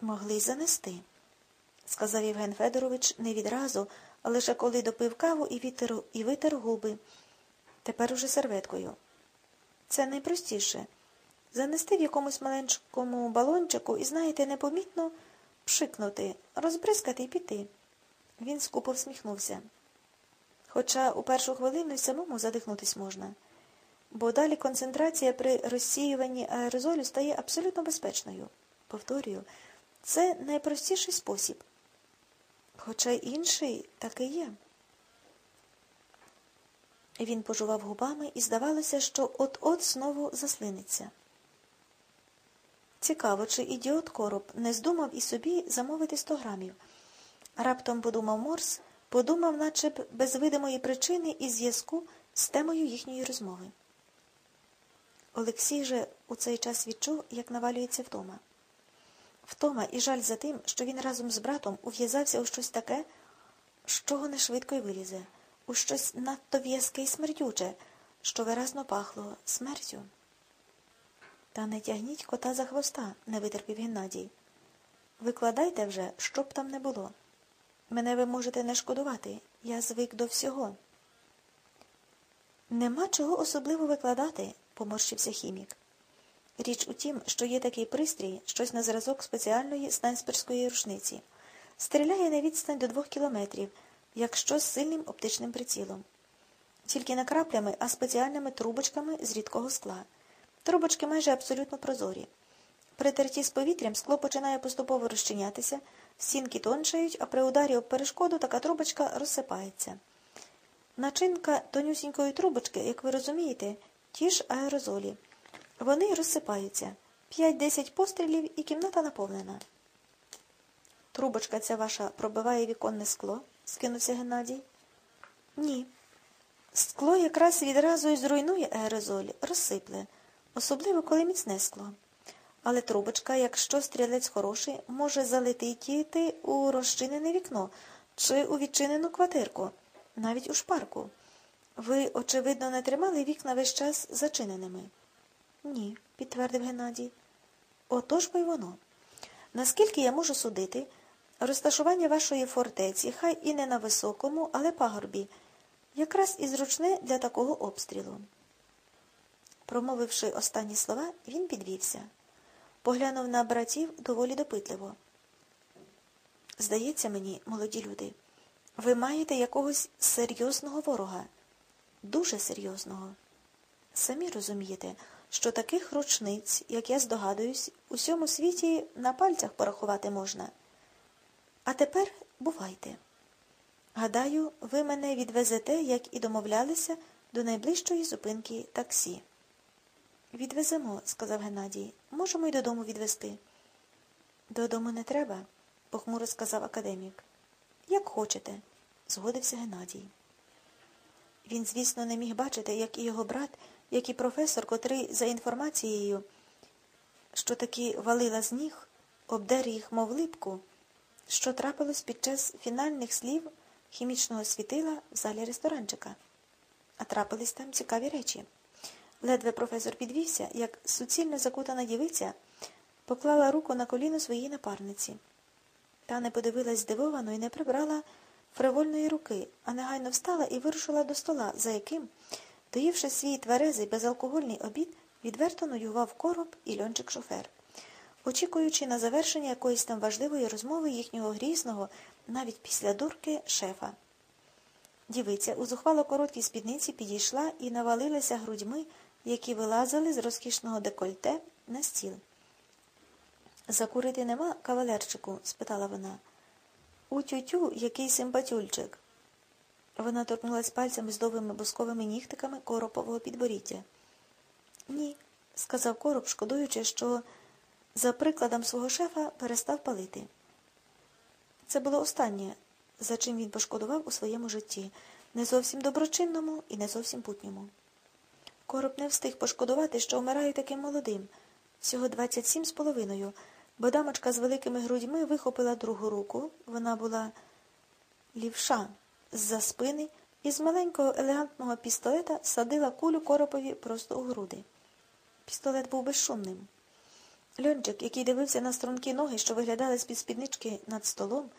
Могли й занести, сказав Євген Федорович не відразу, а лише коли допив каву і витер, і витер губи. Тепер уже серветкою. Це найпростіше. Занести в якомусь маленькому балончику і, знаєте, непомітно пшикнути, розбризкати і піти. Він скупо всміхнувся. Хоча у першу хвилину й самому задихнутись можна, бо далі концентрація при розсіюванні аерозолю стає абсолютно безпечною. Повторюю, це найпростіший спосіб. Хоча інший таки є. Він пожував губами і здавалося, що от-от знову заслиниться. Цікаво, чи ідіот короб не здумав і собі замовити сто грамів. Раптом подумав Морс, подумав, наче б без видимої причини і зв'язку з темою їхньої розмови. Олексій же у цей час відчув, як навалюється втома. Втома і жаль за тим, що він разом з братом ув'язався у щось таке, з чого не швидко й вилізе, у щось надто в'язке й смердюче, що виразно пахло смертю. Та не тягніть кота за хвоста, не витерпів Геннадій. Викладайте вже, що б там не було. Мене ви можете не шкодувати, я звик до всього. Нема чого особливо викладати, поморщився хімік. Річ у тім, що є такий пристрій, щось на зразок спеціальної снайперської рушниці. Стріляє на відстань до двох кілометрів, якщо з сильним оптичним прицілом. Тільки не краплями, а спеціальними трубочками з рідкого скла. Трубочки майже абсолютно прозорі. При терті з повітрям скло починає поступово розчинятися, стінки тоншають, а при ударі об перешкоду така трубочка розсипається. Начинка тонюсінької трубочки, як ви розумієте, ті ж аерозолі. Вони розсипаються. П'ять-десять пострілів і кімната наповнена. Трубочка ця ваша пробиває віконне скло? скинувся Геннадій. Ні. Скло якраз відразу і зруйнує аерозоль, розсипле, особливо коли міцне скло. Але трубочка, якщо стрілець хороший, може залетіти у розчинене вікно чи у відчинену квартирку, навіть у шпарку. Ви, очевидно, не тримали вікна весь час зачиненими. Ні, підтвердив Геннадій. Отож бо й воно. Наскільки я можу судити, розташування вашої фортеці, хай і не на високому, але пагорбі, якраз і зручне для такого обстрілу. Промовивши останні слова, він підвівся. Поглянув на братів доволі допитливо. Здається мені, молоді люди, ви маєте якогось серйозного ворога, дуже серйозного. Самі розумієте, що таких ручниць, як я здогадуюсь, у всьому світі на пальцях порахувати можна. А тепер бувайте. Гадаю, ви мене відвезете, як і домовлялися, до найближчої зупинки таксі. Відвеземо, сказав Геннадій. Можемо й додому відвезти. Додому не треба, похмуро сказав академік. Як хочете, згодився Геннадій. Він, звісно, не міг бачити, як і його брат, як і професор, котрий, за інформацією, що таки валила з ніг, обдер їх, мов липку, що трапилось під час фінальних слів хімічного світила в залі ресторанчика. А трапились там цікаві речі. Ледве професор підвівся, як суцільно закутана дівиця поклала руку на коліно своїй напарниці. Та не подивилась здивовано і не прибрала фривольної руки, а негайно встала і вирушила до стола, за яким, доївши свій тверезий безалкогольний обід, відверто нудював короб і льончик шофер, очікуючи на завершення якоїсь там важливої розмови їхнього грізного, навіть після дурки, шефа. Дівиця у зухвало короткій спідниці підійшла і навалилася грудьми які вилазили з розкішного декольте на стіл. Закурити нема, кавалерчику? спитала вона. У тютю який симпатюльчик. Вона торкнулась пальцями з довгими бусковими нігтиками коропового підборіддя. Ні, сказав короб, шкодуючи, що за прикладом свого шефа перестав палити. Це було останнє, за чим він пошкодував у своєму житті, не зовсім доброчинному і не зовсім путньому. Короб не встиг пошкодувати, що вмирає таким молодим, всього двадцять сім з половиною, бо дамочка з великими грудьми вихопила другу руку, вона була лівша з-за спини і з маленького елегантного пістолета садила кулю коропові просто у груди. Пістолет був безшумним. Льончик, який дивився на стрункі ноги, що виглядали з-під спіднички над столом,